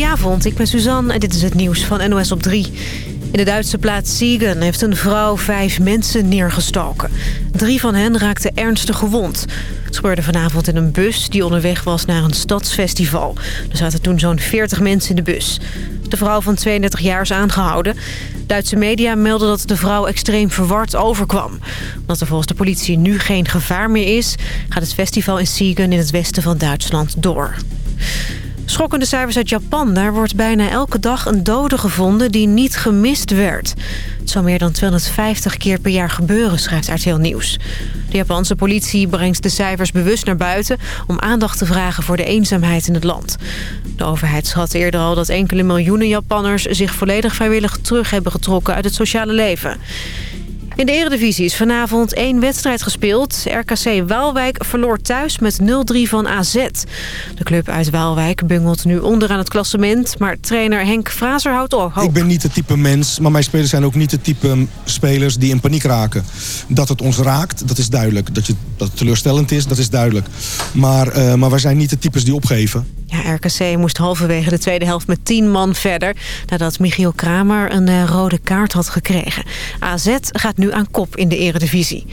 Goedenavond, ik ben Suzanne en dit is het nieuws van NOS op 3. In de Duitse plaats Siegen heeft een vrouw vijf mensen neergestoken. Drie van hen raakten ernstig gewond. Het gebeurde vanavond in een bus die onderweg was naar een stadsfestival. Er zaten toen zo'n 40 mensen in de bus. De vrouw van 32 jaar is aangehouden. Duitse media melden dat de vrouw extreem verward overkwam. Omdat er volgens de politie nu geen gevaar meer is... gaat het festival in Siegen in het westen van Duitsland door. Schokkende cijfers uit Japan. Daar wordt bijna elke dag een dode gevonden die niet gemist werd. Het zou meer dan 250 keer per jaar gebeuren, schrijft RTL Nieuws. De Japanse politie brengt de cijfers bewust naar buiten... om aandacht te vragen voor de eenzaamheid in het land. De overheid schat eerder al dat enkele miljoenen Japanners... zich volledig vrijwillig terug hebben getrokken uit het sociale leven. In de Eredivisie is vanavond één wedstrijd gespeeld. RKC Waalwijk verloor thuis met 0-3 van AZ. De club uit Waalwijk bungelt nu onderaan het klassement... maar trainer Henk Fraser houdt op. Ik ben niet het type mens, maar mijn spelers zijn ook niet het type spelers die in paniek raken. Dat het ons raakt, dat is duidelijk. Dat, je, dat het teleurstellend is, dat is duidelijk. Maar, uh, maar wij zijn niet de types die opgeven. Ja, RKC moest halverwege de tweede helft met 10 man verder... nadat Michiel Kramer een uh, rode kaart had gekregen. AZ gaat nu aan kop in de eredivisie.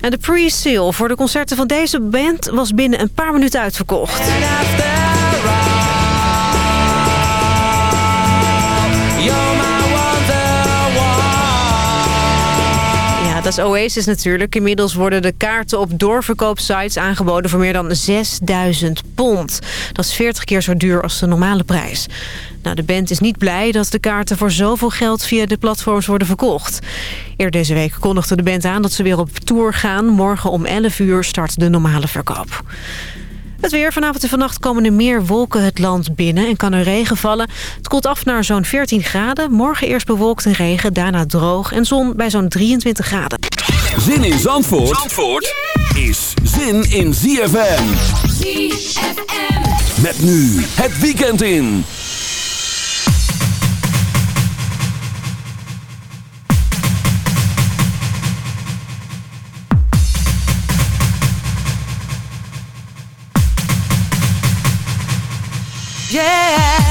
En de pre-sale voor de concerten van deze band was binnen een paar minuten uitverkocht. Dat is Oasis natuurlijk. Inmiddels worden de kaarten op doorverkoopsites aangeboden voor meer dan 6000 pond. Dat is 40 keer zo duur als de normale prijs. Nou, de band is niet blij dat de kaarten voor zoveel geld via de platforms worden verkocht. Eerder deze week kondigde de band aan dat ze weer op tour gaan. Morgen om 11 uur start de normale verkoop. Het weer. Vanavond en vannacht komen er meer wolken het land binnen en kan er regen vallen. Het koelt af naar zo'n 14 graden. Morgen eerst bewolkt en regen, daarna droog en zon bij zo'n 23 graden. Zin in Zandvoort, Zandvoort is zin in ZFM. ZFM. Met nu het weekend in. Yeah.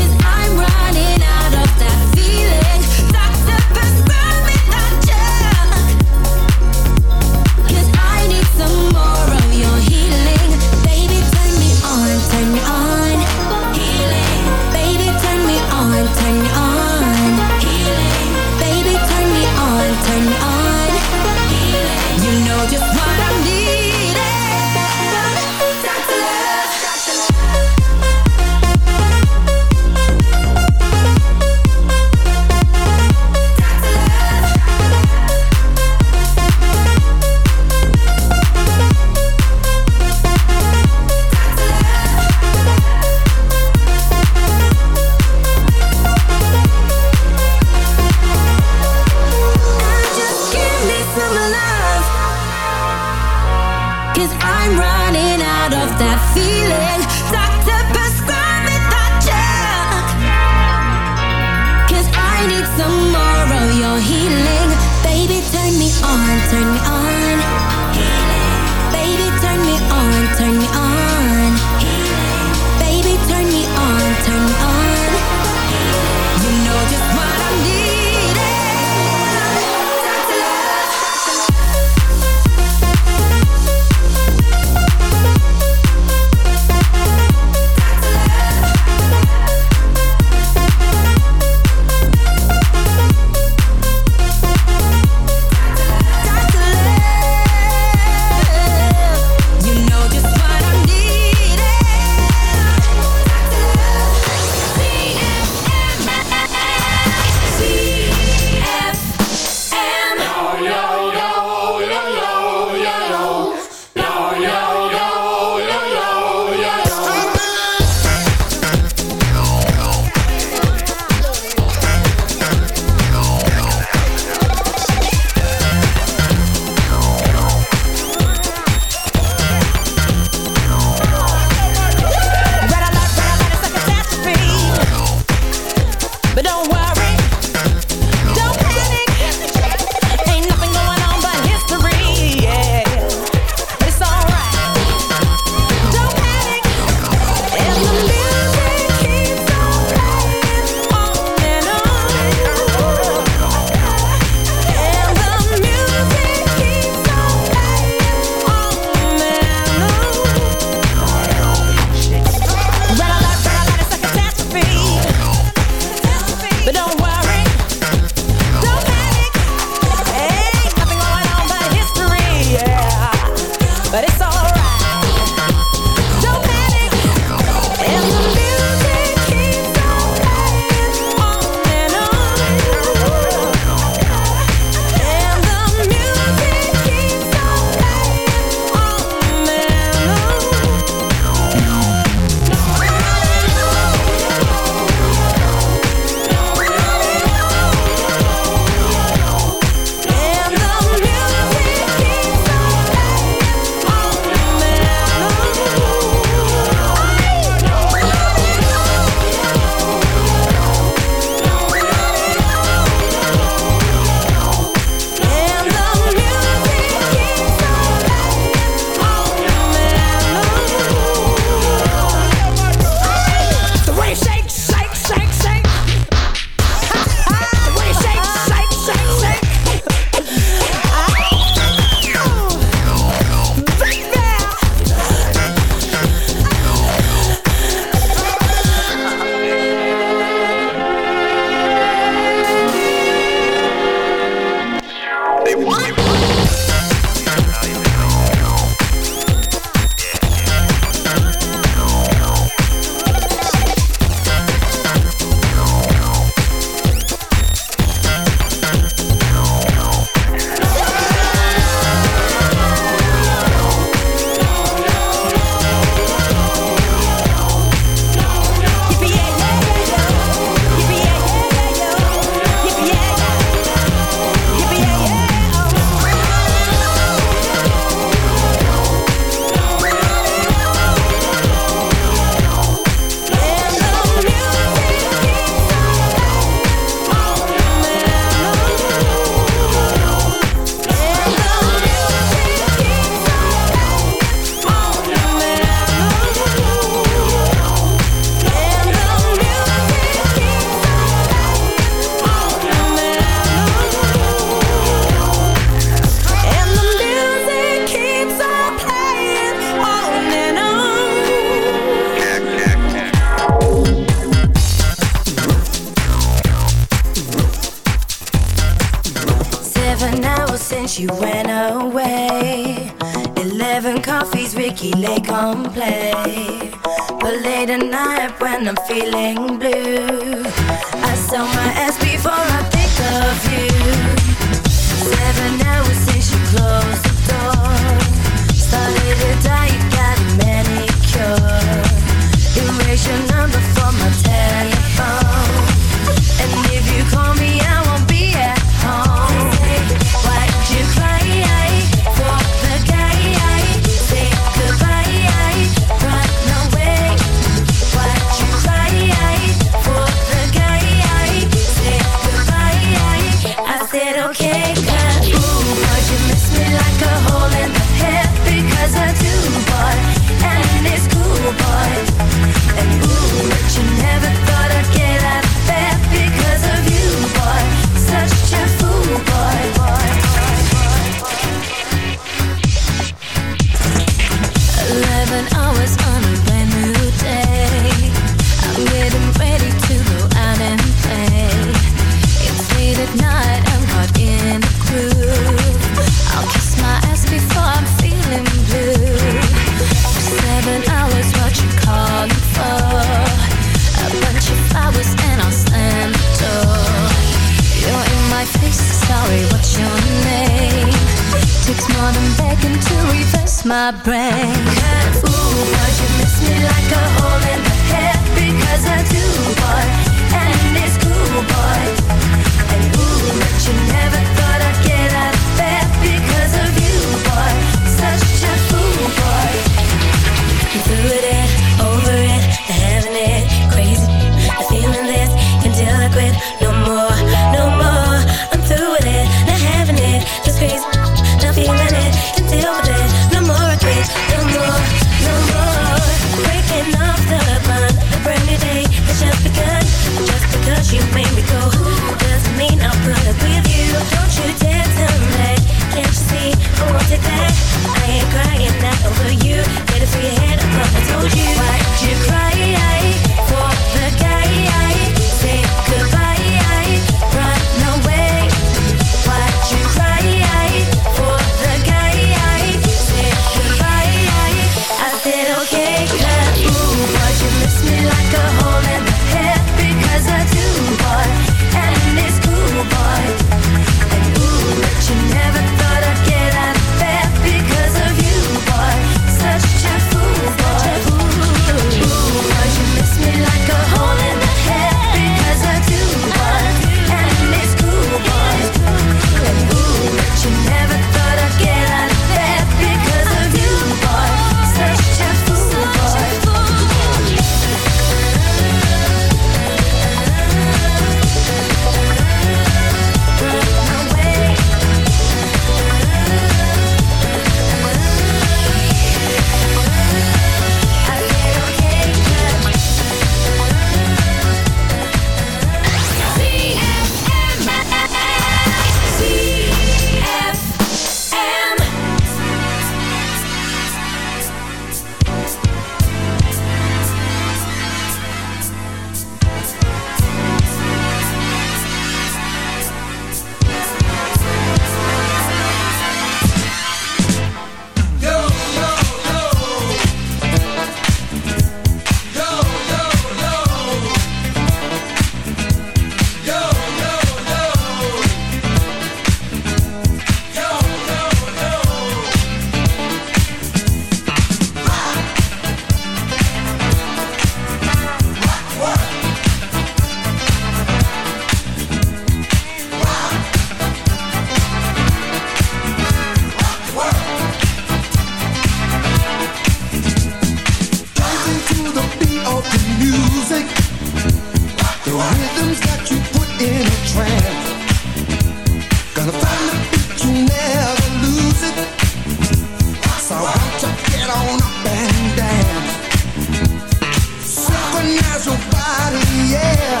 Body, yeah.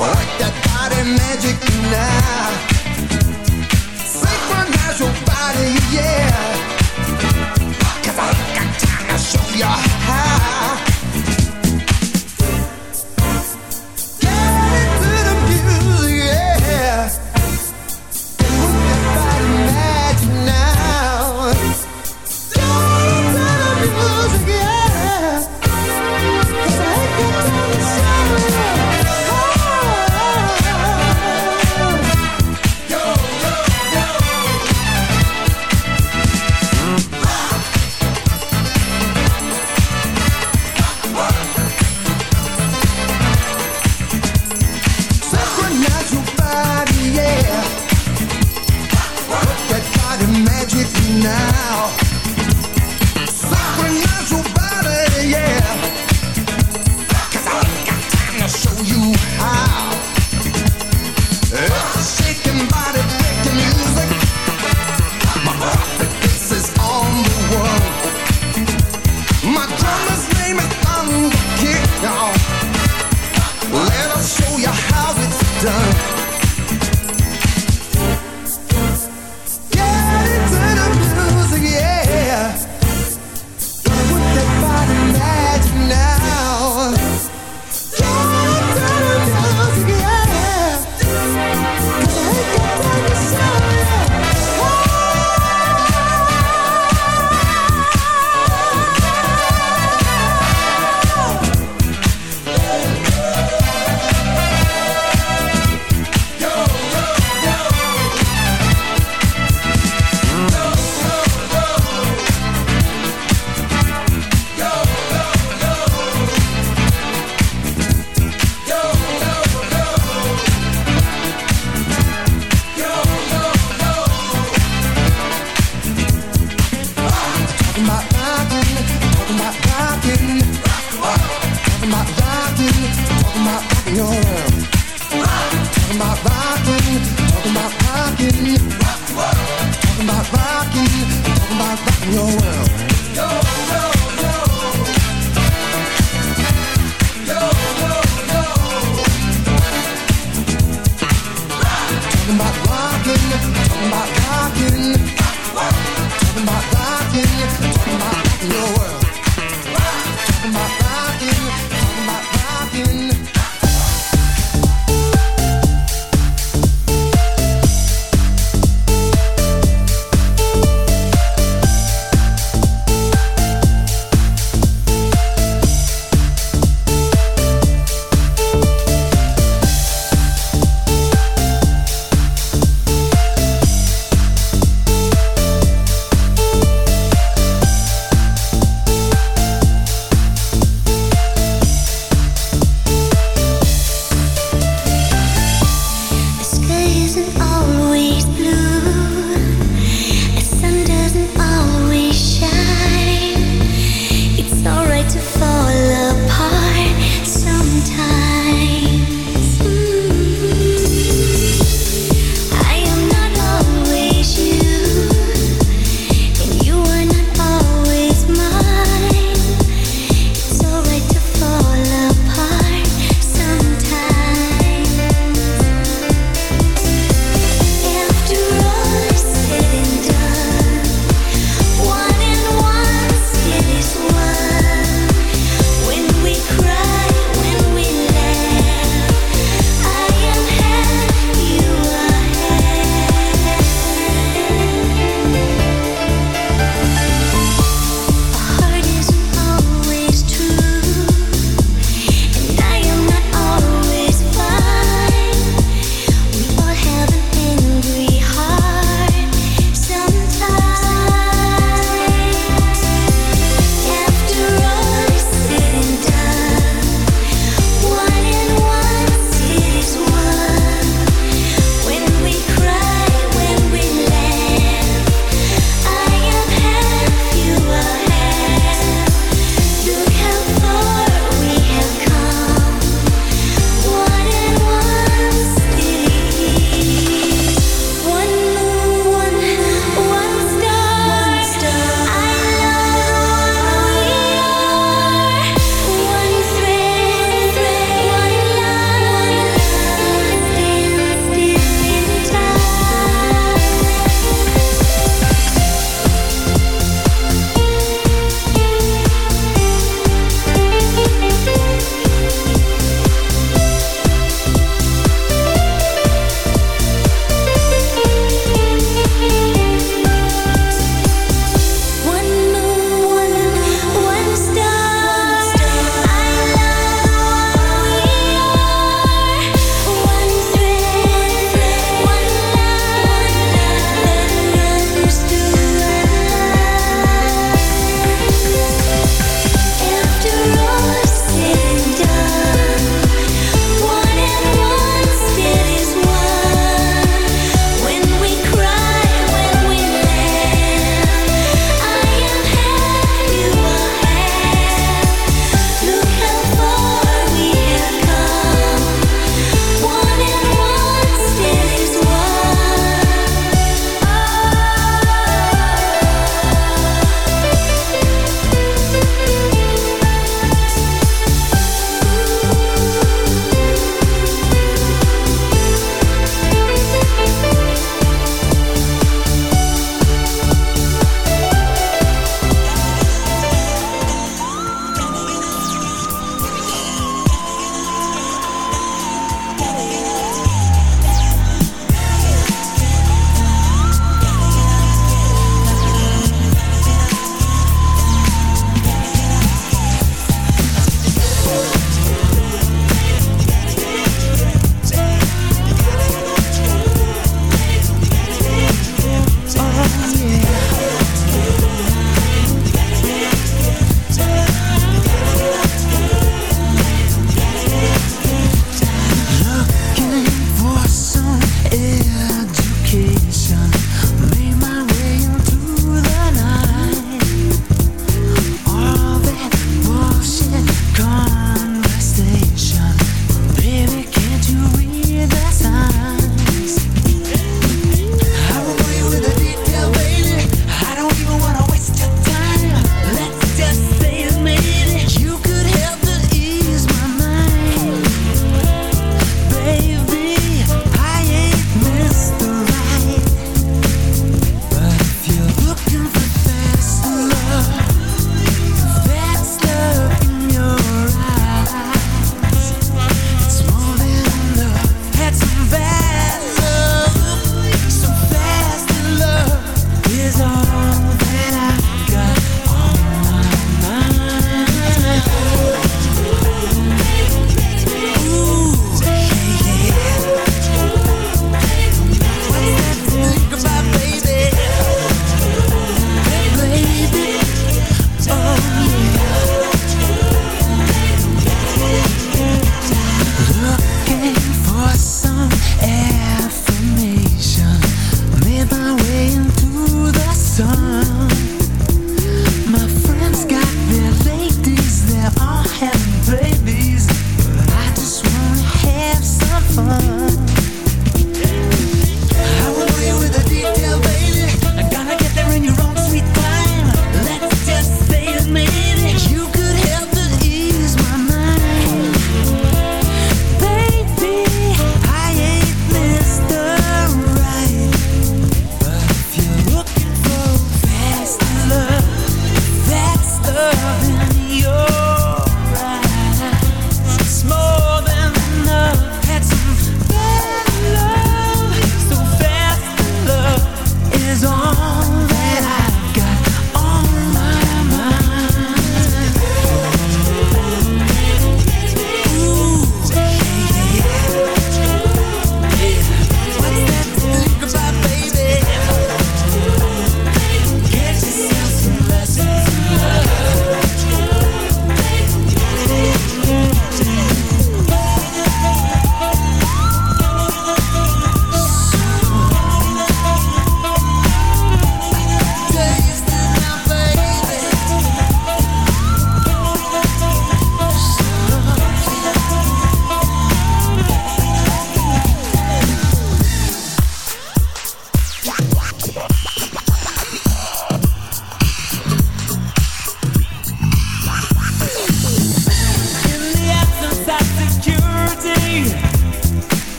Work that body magic now.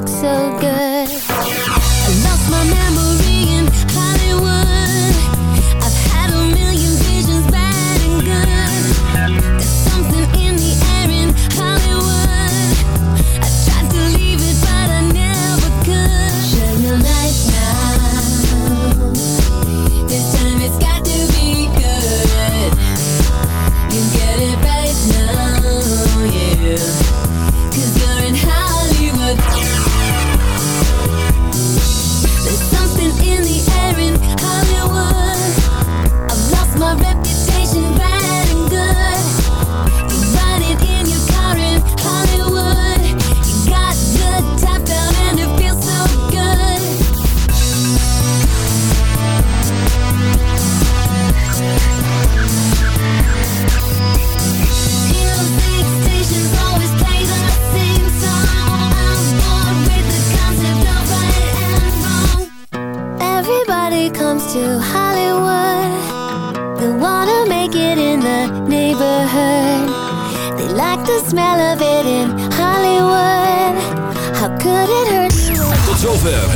look so good.